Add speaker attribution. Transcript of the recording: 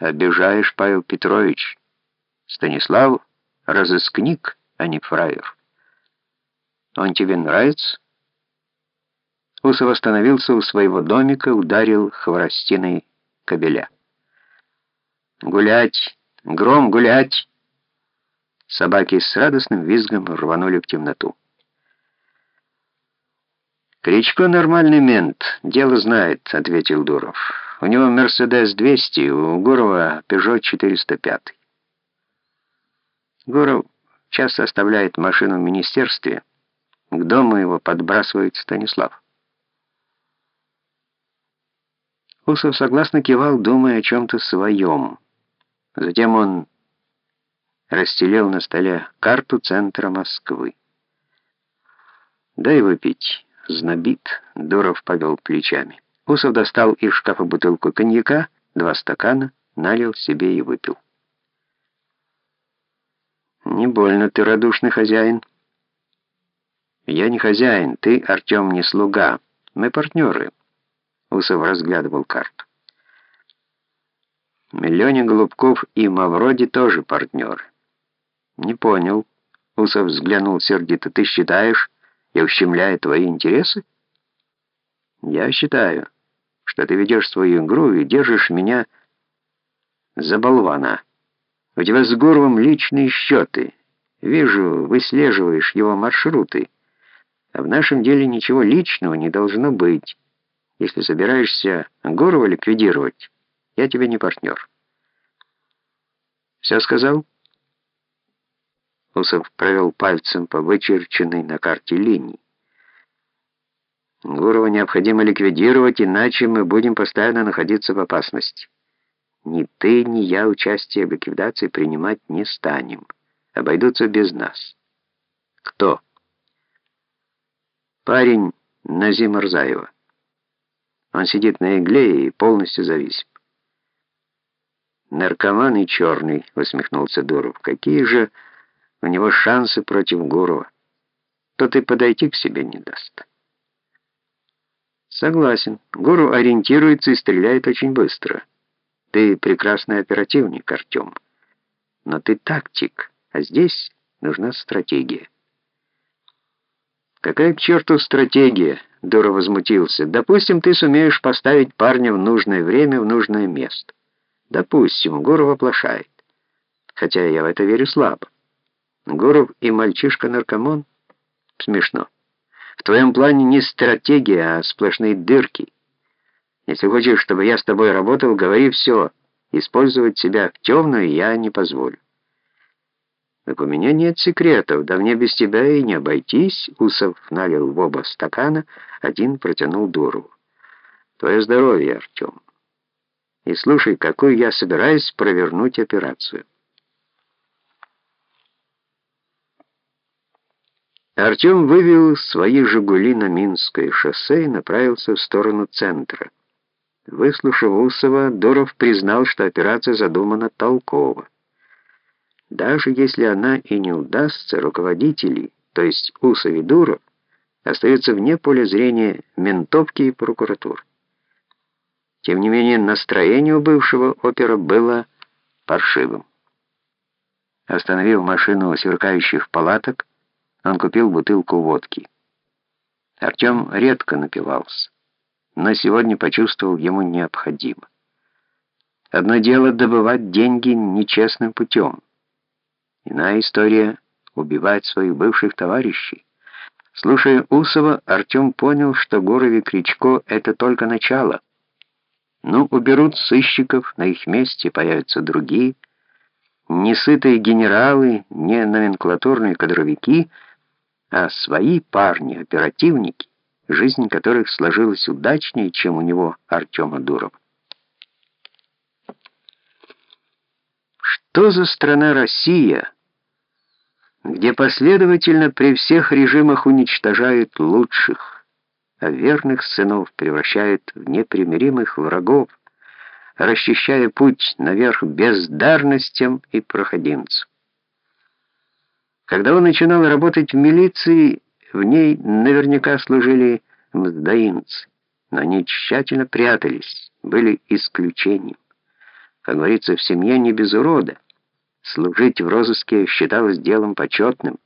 Speaker 1: обижаешь, Павел Петрович. Станислав — разыскник, а не фраер. Он тебе нравится?» Усов остановился у своего домика, ударил хворостиной кобеля. «Гулять! Гром гулять!» Собаки с радостным визгом рванули в темноту. «Кричко нормальный мент, дело знает», — ответил Дуров. «У него Мерседес-200, у Гурова Пежо 405». Гуров часто оставляет машину в министерстве. К дому его подбрасывает Станислав. Усов согласно кивал, думая о чем-то своем. Затем он расстелил на столе карту центра Москвы. «Дай выпить». Знобит, Дуров повел плечами. Усов достал из шкафа бутылку коньяка, два стакана, налил себе и выпил. «Не больно ты радушный хозяин». «Я не хозяин, ты, Артем, не слуга. Мы партнеры». Усов разглядывал карту. Миллионе Голубков и Мавроди тоже партнеры. «Не понял». Усов взглянул сердито. «Ты считаешь, я ущемляю твои интересы? Я считаю, что ты ведешь свою игру и держишь меня за болвана. У тебя с Горовым личные счеты. Вижу, выслеживаешь его маршруты. А в нашем деле ничего личного не должно быть. Если собираешься Горова ликвидировать, я тебе не партнер. Все сказал? Усов провел пальцем по вычерченной на карте линии. Гурова необходимо ликвидировать, иначе мы будем постоянно находиться в опасности. Ни ты, ни я участие в ликвидации принимать не станем. Обойдутся без нас. Кто? Парень Назим Арзаева. Он сидит на игле и полностью зависим. «Наркоман и черный», — усмехнулся Дуров. «Какие же...» У него шансы против Гурова. Тот и подойти к себе не даст. Согласен. Гуру ориентируется и стреляет очень быстро. Ты прекрасный оперативник, Артем. Но ты тактик, а здесь нужна стратегия. Какая к черту стратегия? Дура возмутился. Допустим, ты сумеешь поставить парня в нужное время в нужное место. Допустим, Гуров оплошает. Хотя я в это верю слабо. Гуров и мальчишка-наркоман? Смешно. В твоем плане не стратегия, а сплошные дырки. Если хочешь, чтобы я с тобой работал, говори все. Использовать себя в темную я не позволю. Так у меня нет секретов, да мне без тебя и не обойтись. Усов налил в оба стакана, один протянул Дурову. Твое здоровье, Артем. И слушай, какую я собираюсь провернуть операцию. Артем вывел свои «Жигули» на Минское шоссе и направился в сторону центра. Выслушав Усова, Дуров признал, что операция задумана толково. Даже если она и не удастся, руководители, то есть Усов и Дуров, остаются вне поля зрения ментовки и прокуратуры. Тем не менее, настроение у бывшего опера было паршивым. Остановив машину у сверкающих палаток, он купил бутылку водки. Артем редко напивался, но сегодня почувствовал ему необходимо. Одно дело добывать деньги нечестным путем. Иная история — убивать своих бывших товарищей. Слушая Усова, Артем понял, что Горов Кричко — это только начало. Ну, уберут сыщиков, на их месте появятся другие. Несытые генералы, не номенклатурные кадровики — а свои парни, оперативники, жизнь которых сложилась удачнее, чем у него Артема Дурова. Что за страна Россия, где последовательно при всех режимах уничтожают лучших, а верных сынов превращают в непримиримых врагов, расчищая путь наверх бездарностям и проходимцам? Когда он начинал работать в милиции, в ней наверняка служили мздоимцы, но они тщательно прятались, были исключением. Как говорится, в семье не без урода. Служить в розыске считалось делом почетным.